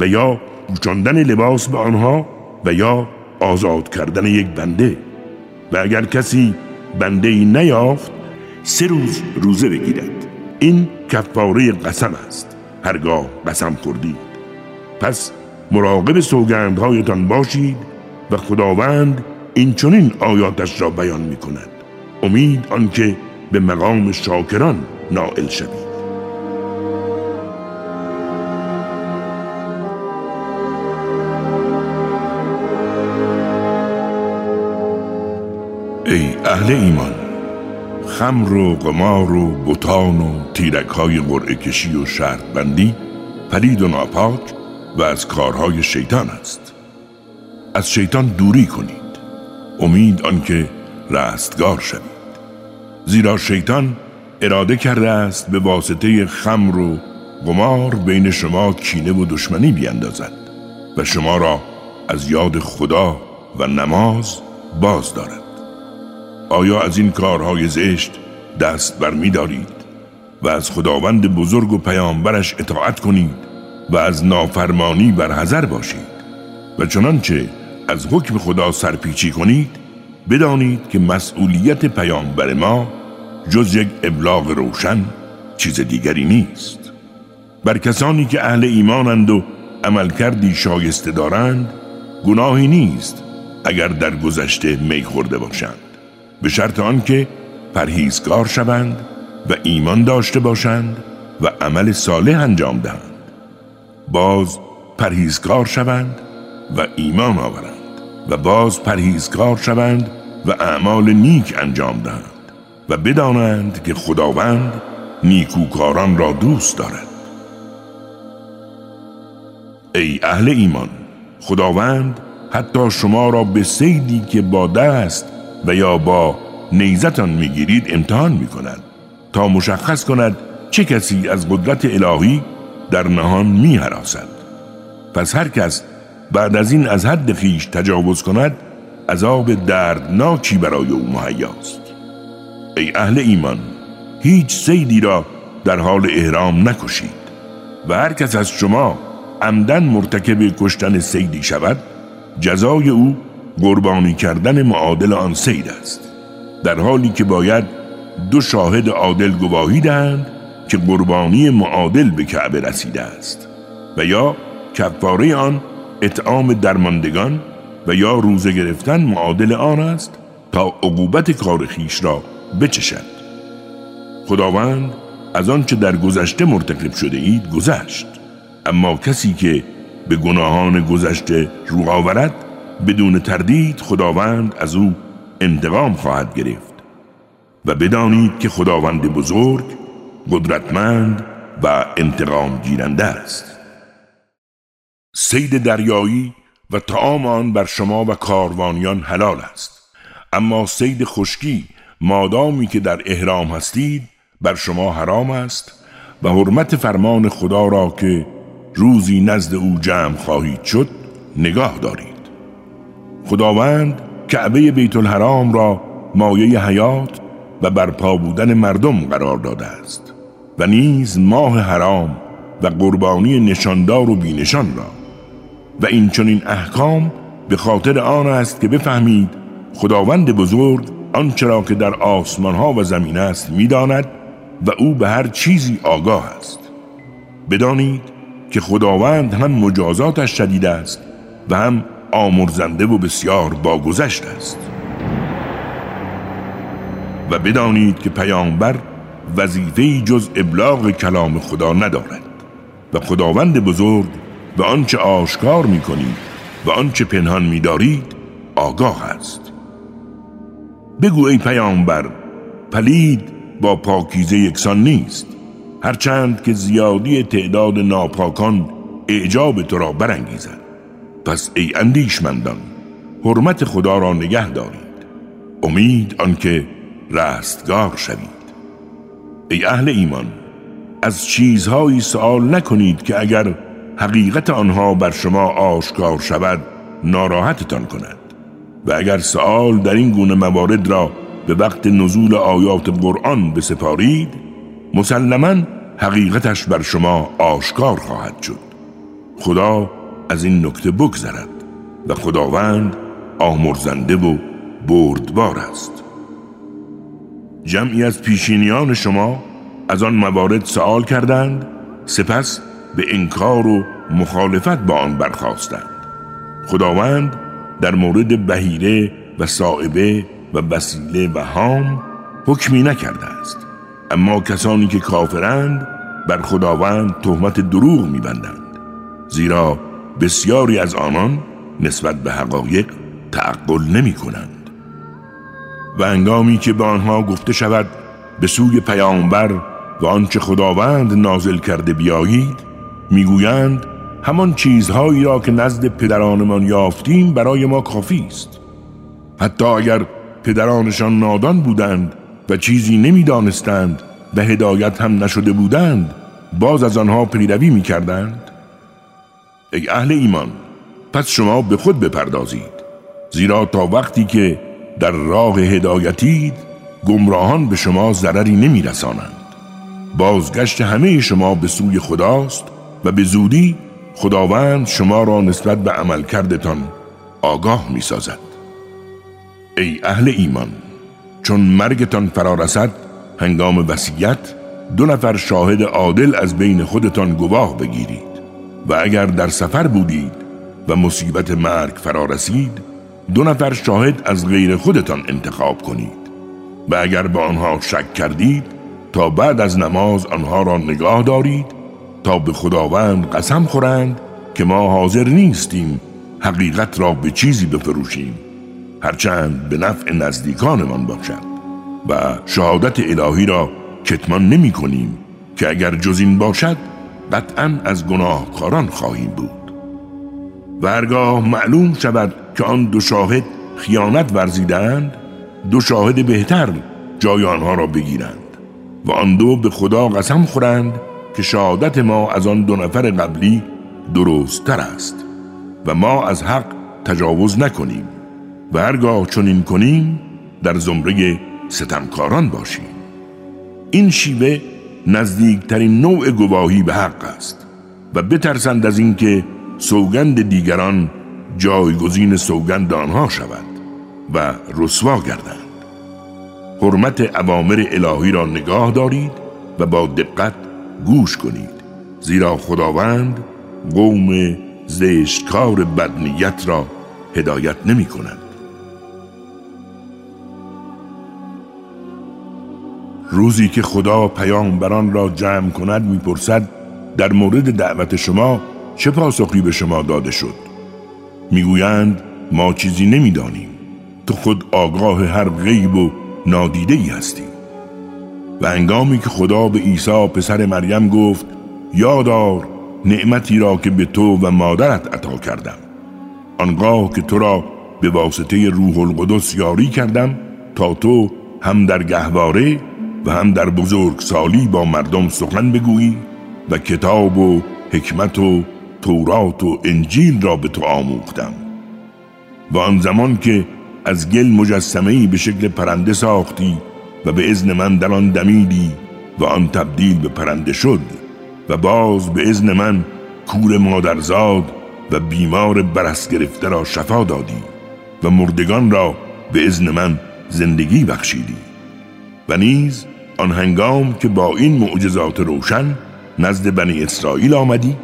Speaker 1: و یا پوشاندن لباس به آنها و یا آزاد کردن یک بنده. و اگر کسی بنده ای نیافت سه روز روزه بگیرد. این کفاره قسم است. هرگاه قسم خوردید پس مراقب سوگندهایتان باشید و خداوند این چنین آیاتش را بیان می کند امید آنکه به مقام شاکران نائل شوید. ای اهل ایمان خمر و قمار و بوتان و تیرک های قرعه کشی و شرط بندی پلید و ناپاک و از کارهای شیطان است. از شیطان دوری کنید. امید آنکه رستگار شوید. زیرا شیطان اراده کرده است به واسطه خمر و قمار بین شما کینه و دشمنی بیندازد و شما را از یاد خدا و نماز باز دارد. آیا از این کارهای زشت دست بر می دارید و از خداوند بزرگ و پیامبرش اطاعت کنید؟ و از نافرمانی بر حذر باشید و چنانچه از حکم خدا سرپیچی کنید بدانید که مسئولیت پیامبر ما جز یک ابلاغ روشن چیز دیگری نیست. بر کسانی که اهل ایمانند و عملکردی شایسته دارند گناهی نیست اگر در گذشته می خورده باشند. به شرط آنکه پرهیزگار شوند و ایمان داشته باشند و عمل صالح انجام دهند. باز پرهیزگار شوند و ایمان آورند و باز پرهیزگار شوند و اعمال نیک انجام دهند و بدانند که خداوند نیکوکاران را دوست دارد. ای اهل ایمان خداوند حتی شما را به سیدی که با دست و یا با نیزتان می‌گیرید امتحان می‌کند تا مشخص کند چه کسی از قدرت الهی در نهان میهراسد. پس هر کس بعد از این از حد خیش تجاوز کند عذاب دردناکی برای او مهیاست. ای اهل ایمان هیچ سیدی را در حال احرام نکشید و هر کس از شما عمدن مرتکب کشتن سیدی شود جزای او قربانی کردن معادل آن سید است. در حالی که باید دو شاهد عادل گواهی دهند که قربانی معادل به کعبه رسیده است. و یا کفاره آن اطعام درماندگان و یا روزه گرفتن معادل آن است تا عقوبت کار خیش را بچشد. خداوند از آنچه در گذشته مرتکب شده اید گذشت. اما کسی که به گناهان گذشته رو آورد بدون تردید خداوند از او انتقام خواهد گرفت. و بدانید که خداوند بزرگ قدرتمند و انتقام گیرنده است. سید دریایی و تعام آن بر شما و کاروانیان حلال است. اما سید خشکی مادامی که در احرام هستید بر شما حرام است و حرمت فرمان خدا را که روزی نزد او جمع خواهید شد نگاه دارید. خداوند کعبه بیت الحرام را مایه حیات و برپا بودن مردم قرار داده است و نیز ماه حرام و قربانی نشاندار و بینشان را. و این چنین احکام به خاطر آن است که بفهمید خداوند بزرگ آنچه را که در آسمان ها و زمین است می‌داند و او به هر چیزی آگاه است. بدانید که خداوند هم مجازاتش شدید است و هم آمرزنده و بسیار باگذشت است. و بدانید که پیامبر وظیفه جز ابلاغ کلام خدا ندارد. و خداوند بزرگ و آنچه آشکار می کنید و آنچه پنهان می دارید آگاه است. بگو ای پیامبر پلید با پاکیزه یکسان نیست. هرچند که زیادی تعداد ناپاکان اعجاب تو را برانگیزد. پس ای اندیشمندان حرمت خدا را نگه دارید. امید آنکه رستگار شوید. ای اهل ایمان از چیزهایی سوال نکنید که اگر حقیقت آنها بر شما آشکار شود ناراحتتان کند. و اگر سوال در این گونه موارد را به وقت نزول آیات قرآن بسپارید مسلما حقیقتش بر شما آشکار خواهد شد. خدا از این نکته بگذرد و خداوند آمرزنده و بردبار است. جمعی از پیشینیان شما از آن موارد سوال کردند سپس به انکار و مخالفت با آن برخواستند خداوند در مورد بهیره و صائبه و بسیله و هام حکمی نکرده است. اما کسانی که کافرند بر خداوند تهمت دروغ میبندند. زیرا بسیاری از آنان نسبت به حقایق تعقل نمی کنند و انگامی که به آنها گفته شود به سوی پیامبر و آنچه خداوند نازل کرده بیایید می‌گویند همان چیزهایی را که نزد پدرانمان یافتیم برای ما کافی است. حتی اگر پدرانشان نادان بودند و چیزی نمی‌دانستند و هدایت هم نشده بودند باز از آنها پیروی می‌کردند. ای اهل ایمان پس شما به خود بپردازید زیرا تا وقتی که در راه هدایتید گمراهان به شما ضرری نمیرسانند بازگشت همه شما به سوی خداست و به زودی خداوند شما را نسبت به عمل کردتان آگاه می سازد. ای اهل ایمان چون مرگتان فرارسد هنگام وصیت دو نفر شاهد عادل از بین خودتان گواه بگیرید و اگر در سفر بودید و مصیبت مرگ فرارسید دو نفر شاهد از غیر خودتان انتخاب کنید و اگر به آنها شک کردید تا بعد از نماز آنها را نگاه دارید تا به خداوند قسم خورند که ما حاضر نیستیم حقیقت را به چیزی بفروشیم هرچند به نفع نزدیکانمان باشد و شهادت الهی را کتمان نمی کنیم که اگر جز این باشد قطعا از گناهکاران خواهیم بود. و هرگاه معلوم شود که آن دو شاهد خیانت ورزیدند دو شاهد بهتر جای آنها را بگیرند و آن دو به خدا قسم خورند که شهادت ما از آن دو نفر قبلی درست تر است و ما از حق تجاوز نکنیم و هرگاه چنین کنیم در زمره ستمکاران باشیم. این شیوه نزدیکترین نوع گواهی به حق است و بترسند از اینکه سوگند دیگران جایگزین سوگند آنها شود و رسوا گردند. حرمت عوامر الهی را نگاه دارید و با دقت گوش کنید زیرا خداوند قوم زشتکار بدنیت را هدایت نمی کند. روزی که خدا پیامبران را جمع کند می‌پرسد در مورد دعوت شما چه پاسخی به شما داده شد؟ می‌گویند ما چیزی نمی‌دانیم. تو خود آگاه هر غیب و نادیده ای هستی. و انگامی که خدا به عیسی پسر مریم گفت یادار نعمتی را که به تو و مادرت عطا کردم. آنگاه که تو را به واسطه روح القدس یاری کردم تا تو هم در گهواره و هم در بزرگ سالی با مردم سخن بگویی و کتاب و حکمت و تورات و انجیل را به تو آموختم. و آن زمان که از گل مجسمهی به شکل پرنده ساختی و به ازن من در آن دمیدی و آن تبدیل به پرنده شد و باز به ازن من کور مادرزاد و بیمار برس گرفته را شفا دادی و مردگان را به ازن من زندگی بخشیدی. و نیز آن هنگام که با این معجزات روشن نزد بنی اسرائیل آمدی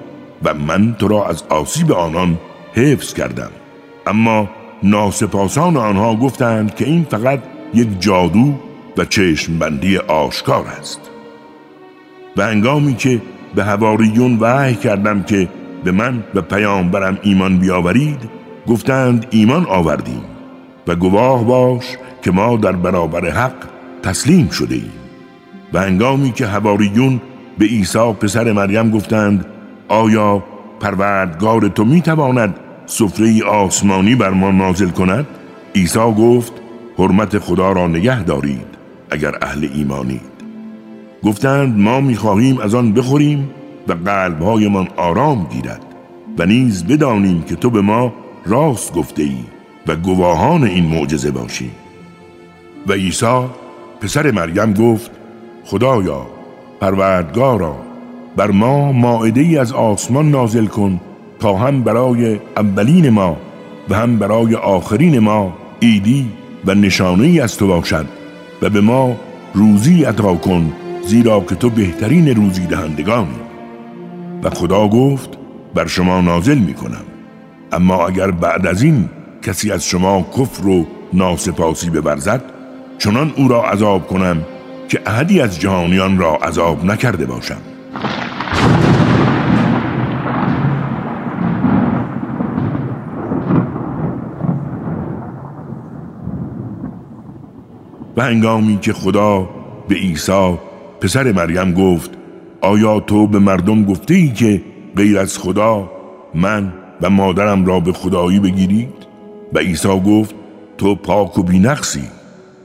Speaker 1: و من تو را از آسیب آنان حفظ کردم. اما ناسپاسان آنها گفتند که این فقط یک جادو و چشم بندی آشکار است. و هنگامی که به هواریون وحی کردم که به من و پیامبرم ایمان بیاورید گفتند ایمان آوردیم و گواه باش که ما در برابر حق تسلیم شده ایم. و هنگامی که هواریون به عیسی پسر مریم گفتند آیا پروردگار تو می‌تواند سفره آسمانی بر ما نازل کند؟ عیسی گفت حرمت خدا را نگه دارید اگر اهل ایمانید. گفتند ما می‌خواهیم از آن بخوریم و قلبهایمان آرام گیرد و نیز بدانیم که تو به ما راست گفته ای و گواهان این معجزه باشی. و عیسی پسر مریم گفت خدایا پروردگارا بر ما ماعده ای از آسمان نازل کن تا هم برای اولین ما و هم برای آخرین ما ایدی و نشانه ای از تو باشد و به ما روزی عطا کن زیرا که تو بهترین روزی دهندگانی. و خدا گفت بر شما نازل می کنم اما اگر بعد از این کسی از شما کفر و ناسپاسی ببرزد چنان او را عذاب کنم که احدی از جهانیان را عذاب نکرده باشم. و هنگامی که خدا به عیسی پسر مریم گفت آیا تو به مردم گفته ای که غیر از خدا من و مادرم را به خدایی بگیرید؟ و عیسی گفت تو پاک و بینقصی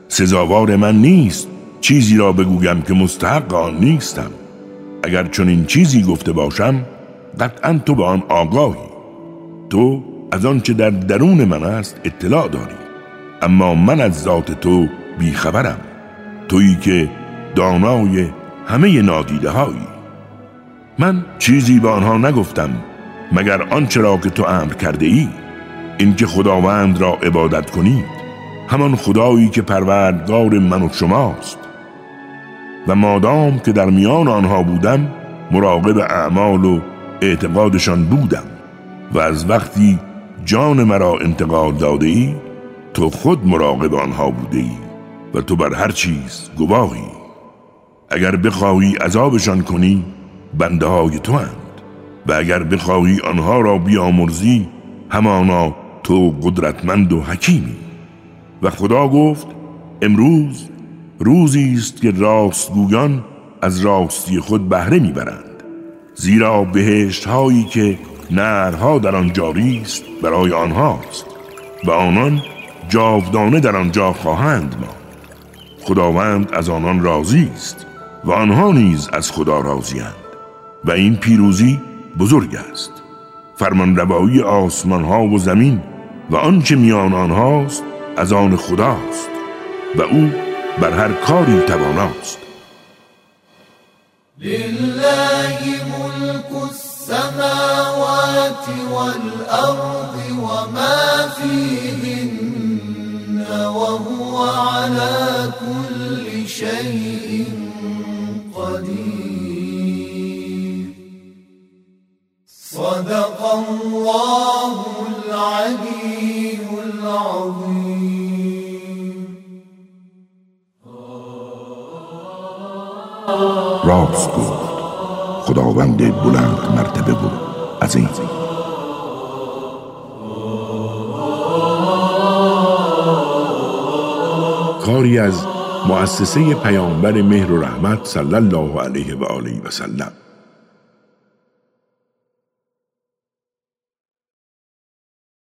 Speaker 1: سزاوار من نیست چیزی را بگویم که مستحق آن نیستم اگر چون این چیزی گفته باشم قطعا تو به آن آگاهی. تو از آنچه در درون من است اطلاع داری. اما من از ذات تو بیخبرم. تویی که دانای همه نادیده هایی من چیزی به آنها نگفتم مگر آنچه را که تو امر کرده ای اینکه خداوند را عبادت کنید. همان خدایی که پروردگار من و شماست. و مادام که در میان آنها بودم مراقب اعمال و اعتقادشان بودم. و از وقتی جان مرا انتقال داده ای تو خود مراقب آنها بوده ای و تو بر هر چیز گواهی. اگر بخواهی عذابشان کنی بنده های تو هند و اگر بخواهی آنها را بیامرزی همانا تو قدرتمند و حکیمی. و خدا گفت امروز روزی است که راستگویان از راستی خود بهره می‌برند. زیرا بهشت هایی که نرها در آن جاری است برای آنهاست و آنان جاودانه در آنجا خواهند ما خداوند از آنان راضی است و آنها نیز از خدا راضیند و این پیروزی بزرگ است. فرمان روایی آسمان ها و زمین و آنچه میان آنهاست از آن خداست و او بر هر کاری تواناست.
Speaker 2: لله ملك السماوات والأرض وما فيهن وهو على كل شيء قدير. صدق الله العلي العظيم.
Speaker 1: راست گفت. خداوند بلند مرتبه و عظیم. کاری از مؤسسه پیامبر مهر و رحمت صلی الله علیه و آله و سلم.